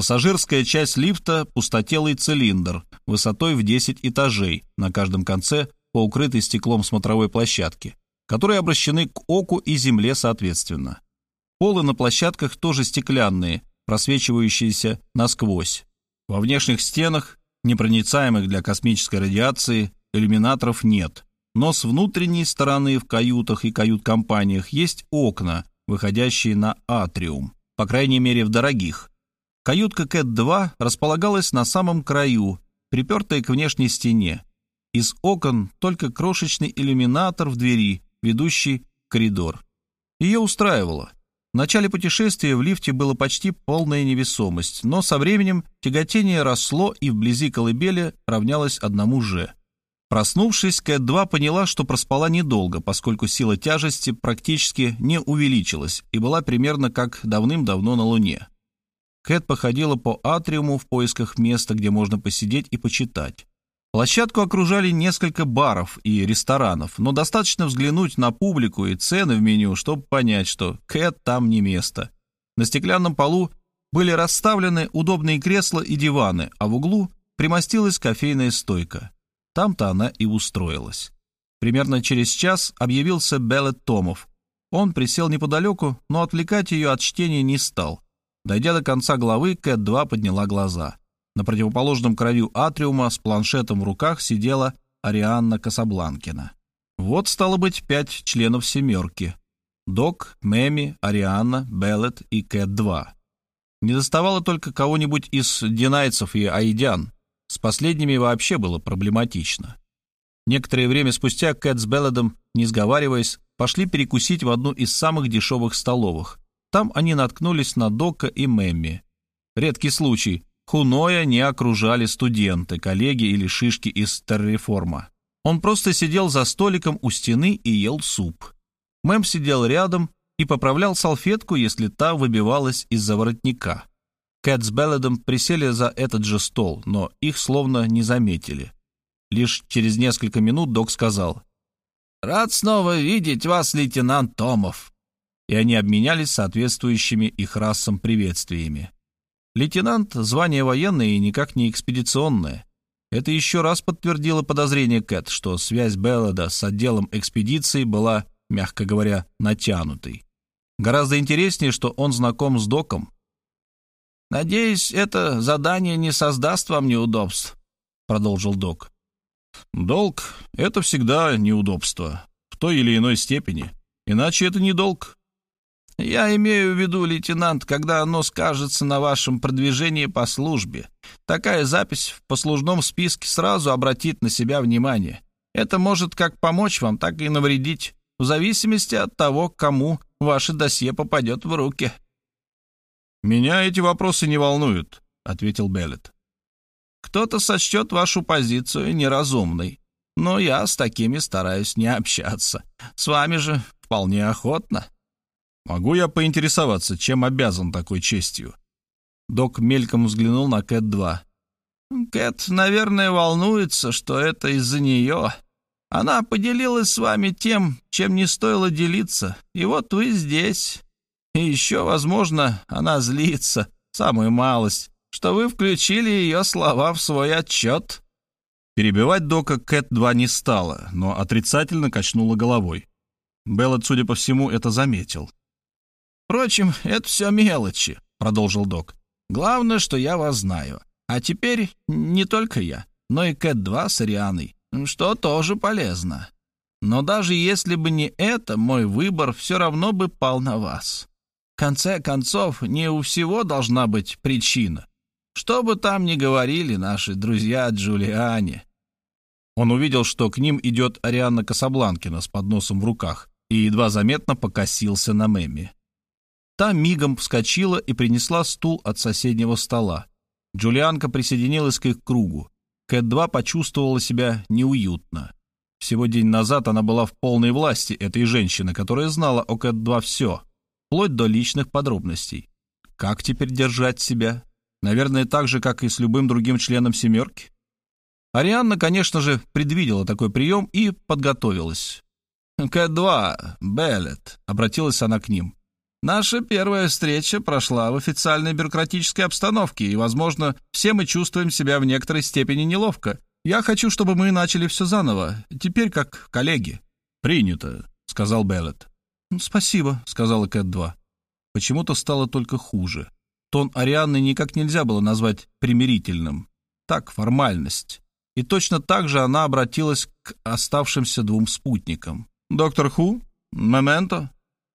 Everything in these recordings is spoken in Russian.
Пассажирская часть лифта – пустотелый цилиндр высотой в 10 этажей, на каждом конце по укрытой стеклом смотровой площадке, которые обращены к оку и земле соответственно. Полы на площадках тоже стеклянные, просвечивающиеся насквозь. Во внешних стенах, непроницаемых для космической радиации, иллюминаторов нет, но с внутренней стороны в каютах и кают-компаниях есть окна, выходящие на атриум, по крайней мере в дорогих. Каютка Кэт-2 располагалась на самом краю, припертая к внешней стене. Из окон только крошечный иллюминатор в двери, ведущий в коридор. Ее устраивало. В начале путешествия в лифте было почти полная невесомость, но со временем тяготение росло и вблизи колыбели равнялось одному же. Проснувшись, Кэт-2 поняла, что проспала недолго, поскольку сила тяжести практически не увеличилась и была примерно как давным-давно на Луне. Кэт походила по атриуму в поисках места, где можно посидеть и почитать. Площадку окружали несколько баров и ресторанов, но достаточно взглянуть на публику и цены в меню, чтобы понять, что Кэт там не место. На стеклянном полу были расставлены удобные кресла и диваны, а в углу примостилась кофейная стойка. Там-то она и устроилась. Примерно через час объявился Беллет Томов. Он присел неподалеку, но отвлекать ее от чтения не стал. Дойдя до конца главы, Кэт-2 подняла глаза. На противоположном краю атриума с планшетом в руках сидела Арианна Касабланкина. Вот, стало быть, пять членов «семерки». Док, Мэми, Арианна, Беллет и Кэт-2. Не доставало только кого-нибудь из динайцев и айдян. С последними вообще было проблематично. Некоторое время спустя Кэт с Белледом, не сговариваясь, пошли перекусить в одну из самых дешевых столовых. Там они наткнулись на Дока и Мэмми. Редкий случай. Хуноя не окружали студенты, коллеги или шишки из терреформа. Он просто сидел за столиком у стены и ел суп. Мэм сидел рядом и поправлял салфетку, если та выбивалась из-за воротника. Кэт с Белледом присели за этот же стол, но их словно не заметили. Лишь через несколько минут док сказал, «Рад снова видеть вас, лейтенант Томов и они обменялись соответствующими их расам приветствиями. Лейтенант — звание военное и никак не экспедиционное. Это еще раз подтвердило подозрение Кэт, что связь Беллада с отделом экспедиции была, мягко говоря, натянутой. Гораздо интереснее, что он знаком с доком. «Надеюсь, это задание не создаст вам неудобств», — продолжил док. «Долг — это всегда неудобство, в той или иной степени. Иначе это не долг, я имею в виду, лейтенант, когда оно скажется на вашем продвижении по службе. Такая запись в послужном списке сразу обратит на себя внимание. Это может как помочь вам, так и навредить, в зависимости от того, кому ваше досье попадет в руки». «Меня эти вопросы не волнуют», — ответил Беллет. «Кто-то сочтет вашу позицию неразумной, но я с такими стараюсь не общаться. С вами же вполне охотно». Могу я поинтересоваться, чем обязан такой честью?» Док мельком взглянул на Кэт-2. «Кэт, наверное, волнуется, что это из-за нее. Она поделилась с вами тем, чем не стоило делиться, и вот вы здесь. И еще, возможно, она злится, самую малость, что вы включили ее слова в свой отчет». Перебивать Дока Кэт-2 не стала, но отрицательно качнула головой. Беллет, судя по всему, это заметил. «Впрочем, это все мелочи», — продолжил док. «Главное, что я вас знаю. А теперь не только я, но и Кэт-2 с Арианой, что тоже полезно. Но даже если бы не это, мой выбор все равно бы пал на вас. В конце концов, не у всего должна быть причина. Что бы там ни говорили наши друзья Джулиане». Он увидел, что к ним идет Арианна Касабланкина с подносом в руках и едва заметно покосился на Мэмми. Та мигом вскочила и принесла стул от соседнего стола. Джулианка присоединилась к их кругу. Кэт-2 почувствовала себя неуютно. Всего день назад она была в полной власти этой женщины, которая знала о Кэт-2 все, вплоть до личных подробностей. Как теперь держать себя? Наверное, так же, как и с любым другим членом «семерки». Арианна, конечно же, предвидела такой прием и подготовилась. «Кэт-2, Беллет», — обратилась она к ним. Наша первая встреча прошла в официальной бюрократической обстановке, и, возможно, все мы чувствуем себя в некоторой степени неловко. Я хочу, чтобы мы начали все заново, теперь как коллеги». «Принято», — сказал Беллет. «Спасибо», — сказала Кэт-2. Почему-то стало только хуже. Тон Арианны никак нельзя было назвать примирительным. Так, формальность. И точно так же она обратилась к оставшимся двум спутникам. «Доктор Ху? Моменто?»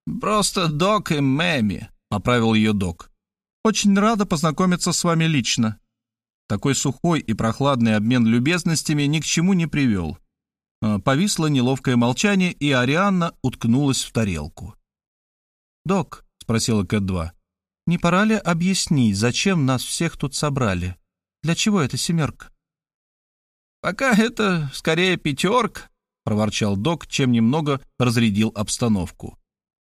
«Просто Док и Мэми», — поправил ее Док. «Очень рада познакомиться с вами лично». Такой сухой и прохладный обмен любезностями ни к чему не привел. А, повисло неловкое молчание, и Арианна уткнулась в тарелку. «Док», — спросила Кэт-2, — «не пора ли объяснить, зачем нас всех тут собрали? Для чего эта семерка?» «Пока это скорее пятерка», — проворчал док, чем немного разрядил обстановку.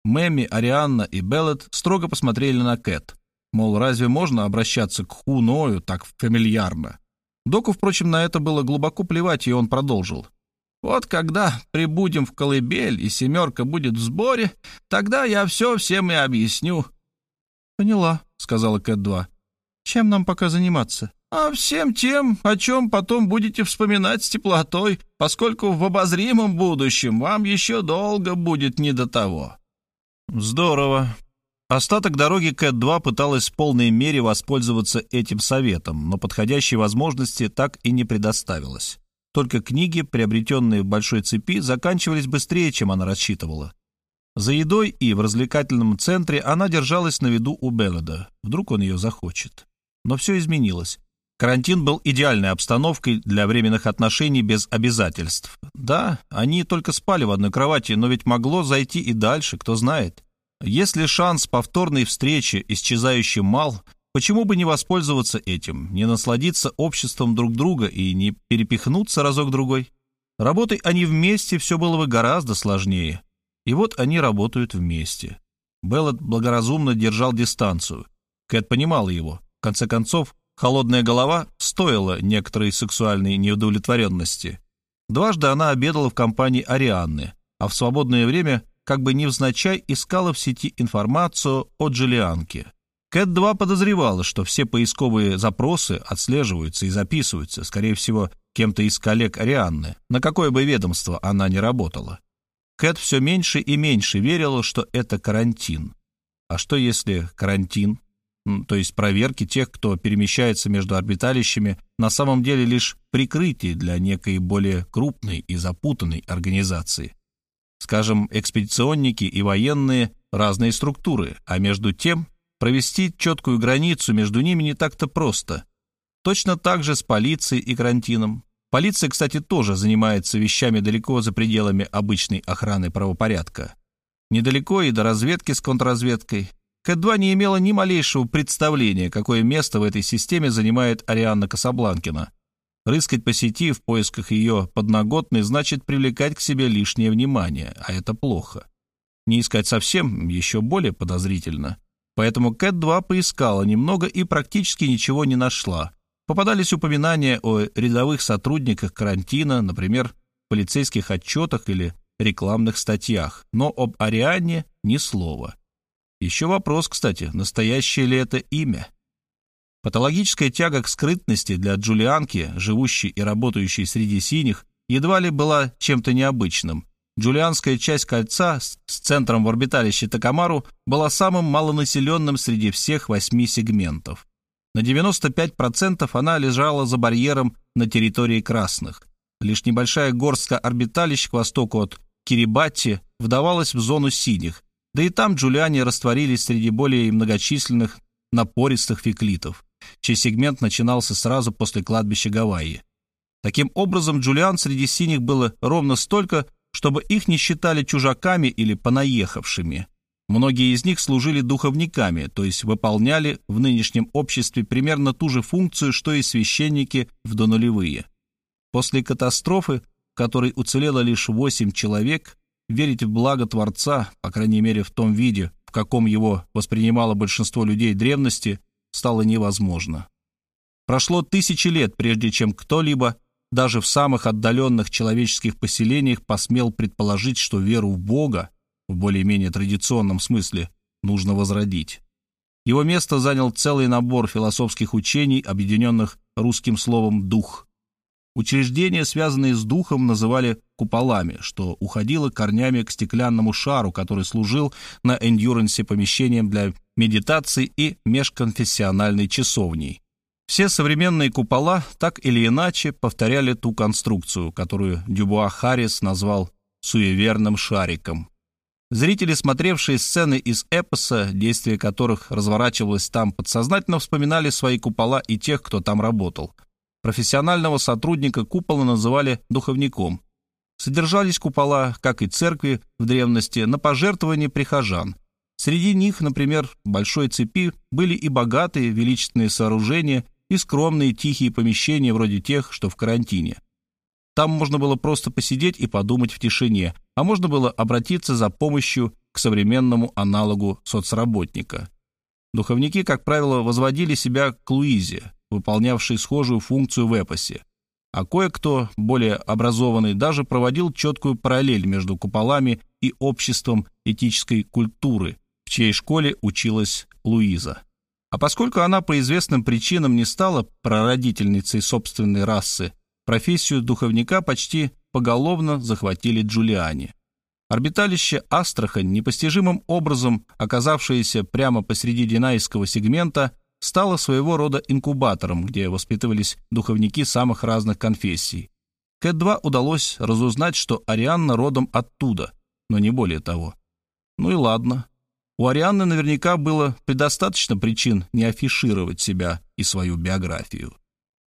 Мэмми, Арианна и Беллет строго посмотрели на Кэт. Мол, разве можно обращаться к Хуною так фамильярно? Доку, впрочем, на это было глубоко плевать, и он продолжил. «Вот когда прибудем в колыбель и семерка будет в сборе, тогда я все всем и объясню». «Поняла», — сказала Кэт-2. «Чем нам пока заниматься?» «А всем тем, о чем потом будете вспоминать с теплотой, поскольку в обозримом будущем вам еще долго будет не до того». Здорово. Остаток дороги Кэт-2 пыталась в полной мере воспользоваться этим советом, но подходящей возможности так и не предоставилось. Только книги, приобретенные в большой цепи, заканчивались быстрее, чем она рассчитывала. За едой и в развлекательном центре она держалась на виду у Беллада. Вдруг он ее захочет. Но все изменилось. Карантин был идеальной обстановкой для временных отношений без обязательств. Да, они только спали в одной кровати, но ведь могло зайти и дальше, кто знает. Если шанс повторной встречи исчезающий мал, почему бы не воспользоваться этим, не насладиться обществом друг друга и не перепихнуться разок-другой? Работай они вместе, все было бы гораздо сложнее. И вот они работают вместе. Беллот благоразумно держал дистанцию. Кэт понимала его. В конце концов, Холодная голова стоила некоторой сексуальной неудовлетворенности. Дважды она обедала в компании Арианны, а в свободное время как бы невзначай искала в сети информацию о Джулианке. Кэт-2 подозревала, что все поисковые запросы отслеживаются и записываются, скорее всего, кем-то из коллег Арианны, на какое бы ведомство она ни работала. Кэт все меньше и меньше верила, что это карантин. А что если карантин то есть проверки тех, кто перемещается между орбиталищами, на самом деле лишь прикрытие для некой более крупной и запутанной организации. Скажем, экспедиционники и военные – разные структуры, а между тем провести четкую границу между ними не так-то просто. Точно так же с полицией и карантином. Полиция, кстати, тоже занимается вещами далеко за пределами обычной охраны правопорядка. Недалеко и до разведки с контрразведкой, Кэт-2 не имела ни малейшего представления, какое место в этой системе занимает Арианна Касабланкина. Рыскать по сети в поисках ее подноготной значит привлекать к себе лишнее внимание, а это плохо. Не искать совсем еще более подозрительно. Поэтому Кэт-2 поискала немного и практически ничего не нашла. Попадались упоминания о рядовых сотрудниках карантина, например, полицейских отчетах или рекламных статьях, но об Ариане ни слова. Еще вопрос, кстати, настоящее ли это имя? Патологическая тяга к скрытности для Джулианки, живущей и работающей среди синих, едва ли была чем-то необычным. Джулианская часть кольца с центром в орбиталище Такамару была самым малонаселенным среди всех восьми сегментов. На 95% она лежала за барьером на территории красных. Лишь небольшая горстка орбиталищ к востоку от Кирибати вдавалась в зону синих, да и там джулиане растворились среди более многочисленных напористых феклитов, чей сегмент начинался сразу после кладбища Гавайи. Таким образом, джулиан среди синих было ровно столько, чтобы их не считали чужаками или понаехавшими. Многие из них служили духовниками, то есть выполняли в нынешнем обществе примерно ту же функцию, что и священники в донулевые. После катастрофы, в которой уцелело лишь восемь человек, верить в благо Творца, по крайней мере в том виде, в каком его воспринимало большинство людей древности, стало невозможно. Прошло тысячи лет, прежде чем кто-либо, даже в самых отдаленных человеческих поселениях, посмел предположить, что веру в Бога, в более-менее традиционном смысле, нужно возродить. Его место занял целый набор философских учений, объединенных русским словом «дух». Учреждения, связанные с духом, называли куполами, что уходило корнями к стеклянному шару, который служил на эндюрансе помещением для медитации и межконфессиональной часовней. Все современные купола так или иначе повторяли ту конструкцию, которую Дюбуа Харрис назвал «суеверным шариком». Зрители, смотревшие сцены из эпоса, действие которых разворачивалось там, подсознательно вспоминали свои купола и тех, кто там работал. Профессионального сотрудника купола называли духовником. Содержались купола, как и церкви в древности, на пожертвования прихожан. Среди них, например, Большой цепи были и богатые величественные сооружения, и скромные тихие помещения вроде тех, что в карантине. Там можно было просто посидеть и подумать в тишине, а можно было обратиться за помощью к современному аналогу соцработника. Духовники, как правило, возводили себя к Луизе, выполнявшей схожую функцию в эпосе. А кое-кто, более образованный, даже проводил четкую параллель между куполами и обществом этической культуры, в чьей школе училась Луиза. А поскольку она по известным причинам не стала прародительницей собственной расы, профессию духовника почти поголовно захватили Джулиани. Орбиталище Астрахань, непостижимым образом оказавшееся прямо посреди динайского сегмента, стало своего рода инкубатором, где воспитывались духовники самых разных конфессий. Кэт-2 удалось разузнать, что Арианна родом оттуда, но не более того. Ну и ладно. У Арианны наверняка было предостаточно причин не афишировать себя и свою биографию.